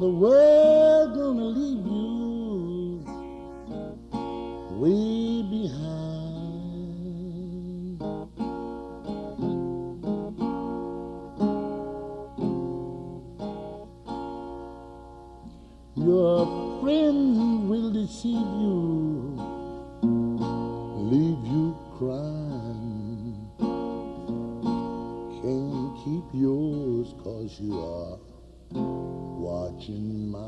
the world gonna leave you way behind. Your friends will deceive you, leave you crying. Can't keep yours cause you are watching mine.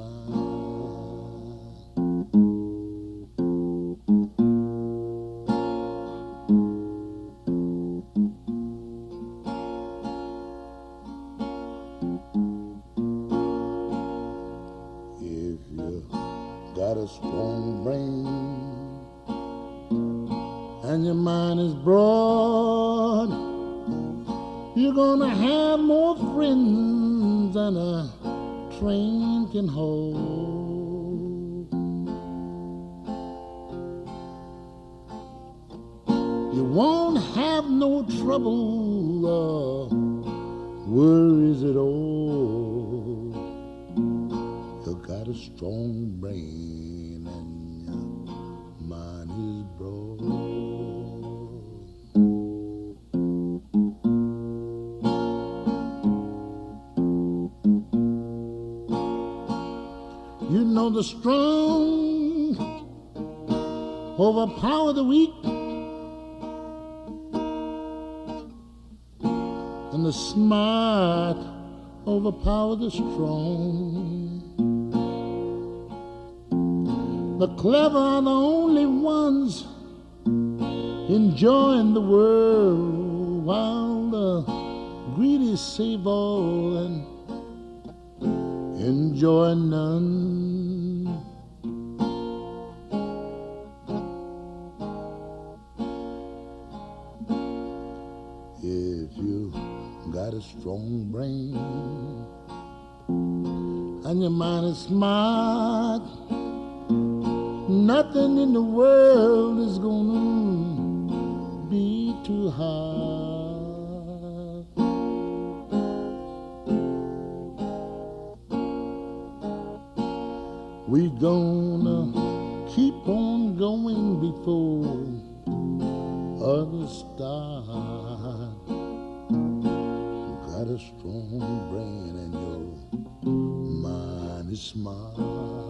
If you got a strong brain and your mind is broad, you're gonna have more friends than a train can hold. You won't have no trouble or worries at all. You got a strong brain You know the strong overpower the weak, and the smart overpower the strong. The clever are the only ones enjoying the world, while the greedy save all and enjoy none. If you got a strong brain and your mind is smart, nothing in the world is gonna be too hard. We gonna keep on going before others start. You got a strong brain and your mind is smart.